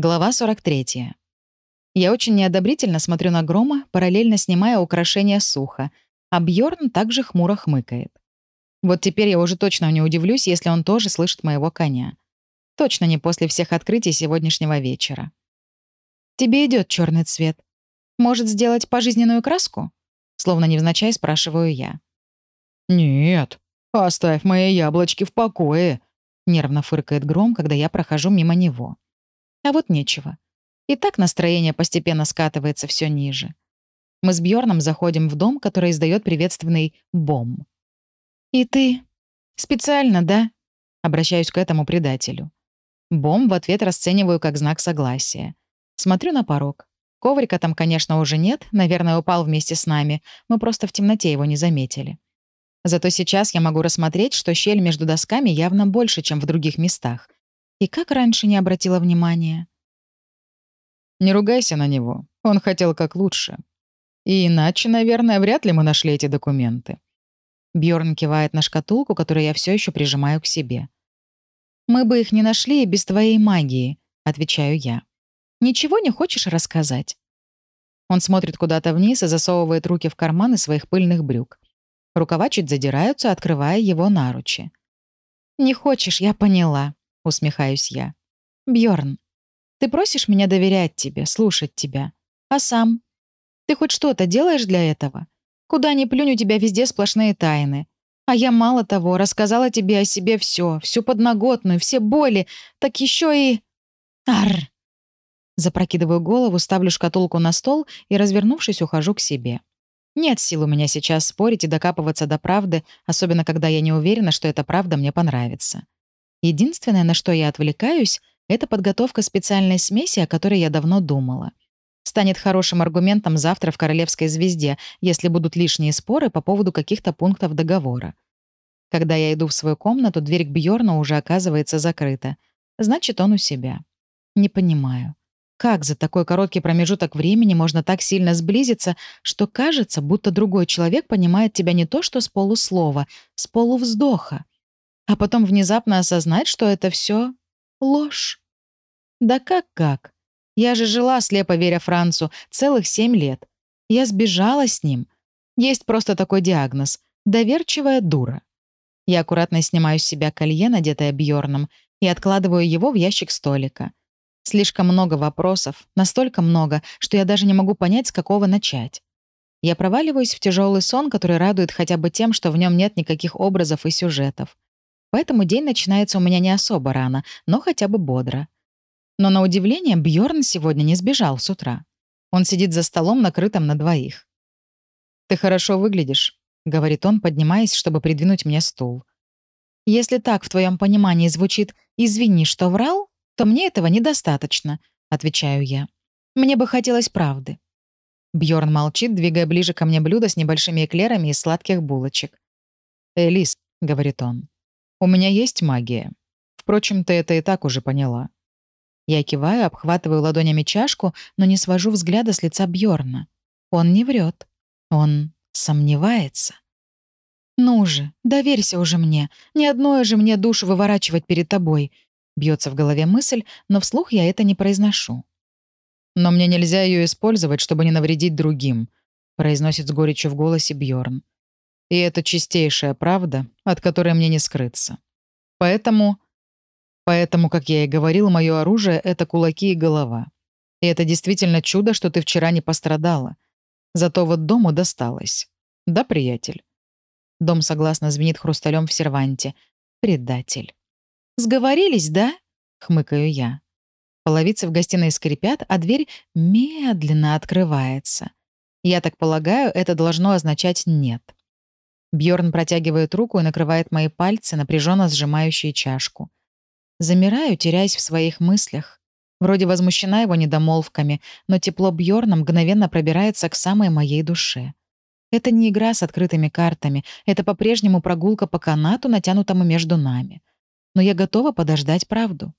Глава 43. Я очень неодобрительно смотрю на Грома, параллельно снимая украшения сухо, а Бьорн также хмуро хмыкает. Вот теперь я уже точно не удивлюсь, если он тоже слышит моего коня. Точно не после всех открытий сегодняшнего вечера. «Тебе идет черный цвет. Может, сделать пожизненную краску?» Словно невзначай спрашиваю я. «Нет, оставь мои яблочки в покое», — нервно фыркает Гром, когда я прохожу мимо него. А вот нечего. И так настроение постепенно скатывается все ниже. Мы с Бьорном заходим в дом, который издает приветственный бом. «И ты? Специально, да?» Обращаюсь к этому предателю. Бом в ответ расцениваю как знак согласия. Смотрю на порог. Коврика там, конечно, уже нет, наверное, упал вместе с нами. Мы просто в темноте его не заметили. Зато сейчас я могу рассмотреть, что щель между досками явно больше, чем в других местах. И как раньше не обратила внимания? Не ругайся на него. Он хотел как лучше. И иначе, наверное, вряд ли мы нашли эти документы. Бьорн кивает на шкатулку, которую я все еще прижимаю к себе. Мы бы их не нашли и без твоей магии, отвечаю я. Ничего не хочешь рассказать? Он смотрит куда-то вниз и засовывает руки в карманы своих пыльных брюк. Рукава чуть задираются, открывая его наручи. «Не хочешь, я поняла», — усмехаюсь я. Бьорн, ты просишь меня доверять тебе, слушать тебя. А сам? Ты хоть что-то делаешь для этого? Куда ни плюнь, у тебя везде сплошные тайны. А я мало того, рассказала тебе о себе все, всю подноготную, все боли, так еще и... Ар! Запрокидываю голову, ставлю шкатулку на стол и, развернувшись, ухожу к себе. Нет сил у меня сейчас спорить и докапываться до правды, особенно когда я не уверена, что эта правда мне понравится. Единственное, на что я отвлекаюсь, это подготовка специальной смеси, о которой я давно думала. Станет хорошим аргументом завтра в «Королевской звезде», если будут лишние споры по поводу каких-то пунктов договора. Когда я иду в свою комнату, дверь к Бьорну уже оказывается закрыта. Значит, он у себя. Не понимаю. Как за такой короткий промежуток времени можно так сильно сблизиться, что кажется, будто другой человек понимает тебя не то что с полуслова, с полувздоха, а потом внезапно осознать, что это все ложь? Да как-как? Я же жила, слепо веря Францу, целых семь лет. Я сбежала с ним. Есть просто такой диагноз — доверчивая дура. Я аккуратно снимаю с себя колье, надетое Бьорном, и откладываю его в ящик столика. Слишком много вопросов, настолько много, что я даже не могу понять, с какого начать. Я проваливаюсь в тяжелый сон, который радует хотя бы тем, что в нем нет никаких образов и сюжетов. Поэтому день начинается у меня не особо рано, но хотя бы бодро. Но на удивление Бьорн сегодня не сбежал с утра. Он сидит за столом, накрытым на двоих. «Ты хорошо выглядишь», — говорит он, поднимаясь, чтобы придвинуть мне стул. «Если так в твоем понимании звучит «извини, что врал», то мне этого недостаточно», — отвечаю я. «Мне бы хотелось правды». Бьорн молчит, двигая ближе ко мне блюдо с небольшими эклерами из сладких булочек. «Элис», — говорит он, — «у меня есть магия. Впрочем, ты это и так уже поняла. Я киваю, обхватываю ладонями чашку, но не свожу взгляда с лица Бьорна. Он не врет. Он сомневается. «Ну же, доверься уже мне. Ни одной же мне душу выворачивать перед тобой». Бьется в голове мысль, но вслух я это не произношу. «Но мне нельзя ее использовать, чтобы не навредить другим», произносит с горечью в голосе Бьорн. «И это чистейшая правда, от которой мне не скрыться. Поэтому Поэтому, как я и говорил, мое оружие — это кулаки и голова. И это действительно чудо, что ты вчера не пострадала. Зато вот дому досталось. Да, приятель?» Дом согласно звенит хрусталем в серванте. «Предатель». «Сговорились, да?» — хмыкаю я. Половицы в гостиной скрипят, а дверь медленно открывается. Я так полагаю, это должно означать «нет». Бьорн протягивает руку и накрывает мои пальцы, напряженно сжимающие чашку. Замираю, теряясь в своих мыслях. Вроде возмущена его недомолвками, но тепло Бьорна мгновенно пробирается к самой моей душе. Это не игра с открытыми картами, это по-прежнему прогулка по канату, натянутому между нами. Но я готова подождать правду.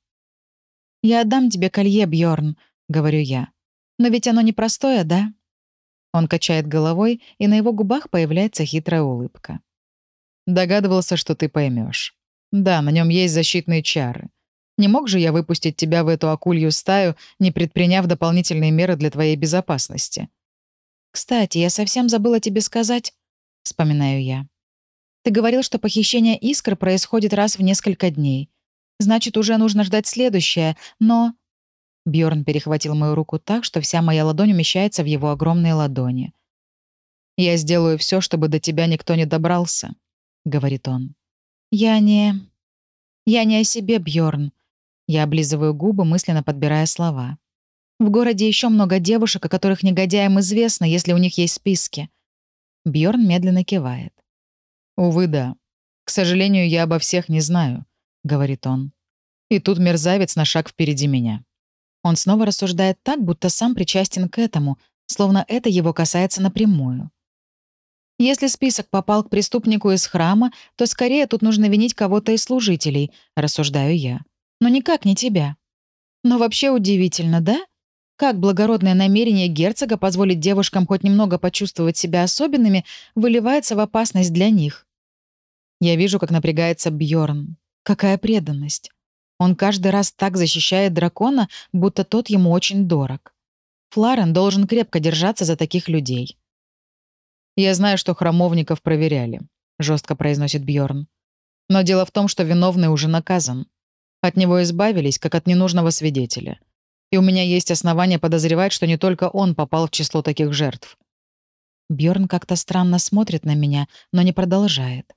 «Я отдам тебе колье, Бьорн, говорю я. «Но ведь оно непростое, да?» Он качает головой, и на его губах появляется хитрая улыбка. «Догадывался, что ты поймешь. Да, на нем есть защитные чары. Не мог же я выпустить тебя в эту акулью стаю, не предприняв дополнительные меры для твоей безопасности? «Кстати, я совсем забыла тебе сказать», — вспоминаю я. «Ты говорил, что похищение искр происходит раз в несколько дней. Значит, уже нужно ждать следующее, но...» Бьорн перехватил мою руку так, что вся моя ладонь умещается в его огромные ладони. «Я сделаю все, чтобы до тебя никто не добрался», — говорит он. «Я не... Я не о себе, Бьорн. Я облизываю губы, мысленно подбирая слова. В городе еще много девушек, о которых негодяям известно, если у них есть списки. Бьорн медленно кивает. Увы, да. К сожалению, я обо всех не знаю, говорит он. И тут мерзавец на шаг впереди меня. Он снова рассуждает так, будто сам причастен к этому, словно это его касается напрямую. Если список попал к преступнику из храма, то скорее тут нужно винить кого-то из служителей, рассуждаю я. Но никак не тебя. Но вообще удивительно, да? Как благородное намерение герцога позволить девушкам хоть немного почувствовать себя особенными выливается в опасность для них? Я вижу, как напрягается Бьорн. Какая преданность. Он каждый раз так защищает дракона, будто тот ему очень дорог. Фларен должен крепко держаться за таких людей. «Я знаю, что храмовников проверяли», — жестко произносит Бьорн. «Но дело в том, что виновный уже наказан. От него избавились, как от ненужного свидетеля и у меня есть основания подозревать, что не только он попал в число таких жертв. Бьорн как-то странно смотрит на меня, но не продолжает.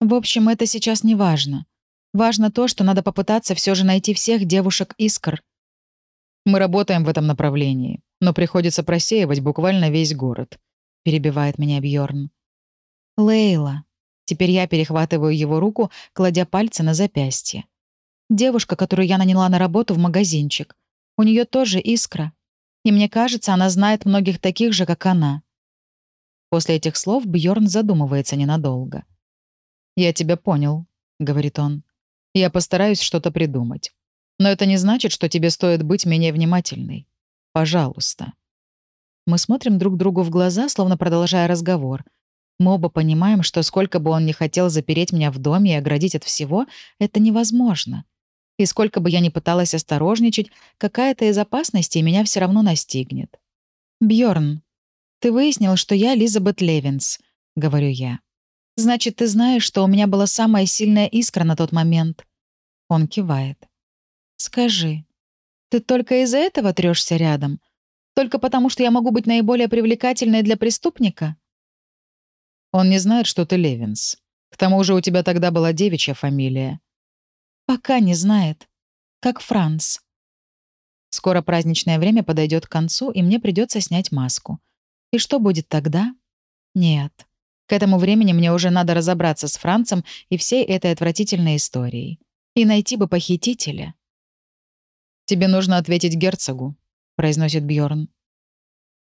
В общем, это сейчас не важно. Важно то, что надо попытаться все же найти всех девушек-искр. Мы работаем в этом направлении, но приходится просеивать буквально весь город, перебивает меня Бьорн. Лейла. Теперь я перехватываю его руку, кладя пальцы на запястье. Девушка, которую я наняла на работу в магазинчик. У нее тоже искра. И мне кажется, она знает многих таких же, как она. После этих слов Бьорн задумывается ненадолго. «Я тебя понял», — говорит он. «Я постараюсь что-то придумать. Но это не значит, что тебе стоит быть менее внимательной. Пожалуйста». Мы смотрим друг другу в глаза, словно продолжая разговор. Мы оба понимаем, что сколько бы он ни хотел запереть меня в доме и оградить от всего, это невозможно. И сколько бы я ни пыталась осторожничать, какая-то из опасностей меня все равно настигнет. Бьорн, ты выяснил, что я Элизабет Левинс, говорю я. Значит, ты знаешь, что у меня была самая сильная искра на тот момент. Он кивает. Скажи, ты только из-за этого трешься рядом? Только потому, что я могу быть наиболее привлекательной для преступника? Он не знает, что ты Левинс. К тому же у тебя тогда была девичья фамилия. Пока не знает. Как Франц. Скоро праздничное время подойдет к концу, и мне придется снять маску. И что будет тогда? Нет. К этому времени мне уже надо разобраться с Францем и всей этой отвратительной историей. И найти бы похитителя. «Тебе нужно ответить герцогу», — произносит Бьорн.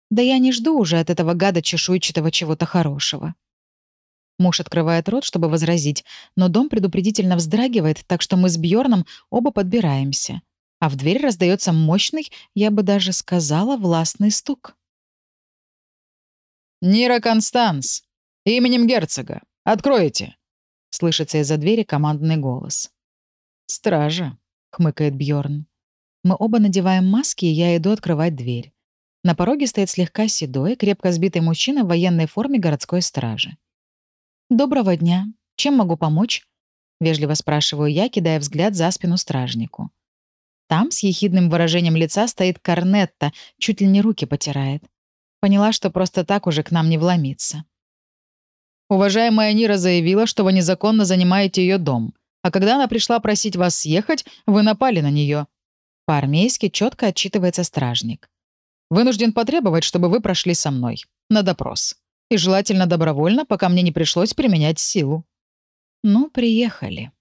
«Да я не жду уже от этого гада чешуйчатого чего-то хорошего». Муж открывает рот, чтобы возразить, но дом предупредительно вздрагивает, так что мы с Бьорном оба подбираемся. А в дверь раздается мощный, я бы даже сказала, властный стук. «Нира Констанс! Именем герцога! Откройте!» Слышится из-за двери командный голос. «Стража», — хмыкает Бьорн. Мы оба надеваем маски, и я иду открывать дверь. На пороге стоит слегка седой, крепко сбитый мужчина в военной форме городской стражи. «Доброго дня. Чем могу помочь?» — вежливо спрашиваю я, кидая взгляд за спину стражнику. Там с ехидным выражением лица стоит Корнетта, чуть ли не руки потирает. Поняла, что просто так уже к нам не вломиться. «Уважаемая Нира заявила, что вы незаконно занимаете ее дом, а когда она пришла просить вас съехать, вы напали на нее. По-армейски четко отчитывается стражник. «Вынужден потребовать, чтобы вы прошли со мной. На допрос» и желательно добровольно, пока мне не пришлось применять силу. Ну, приехали.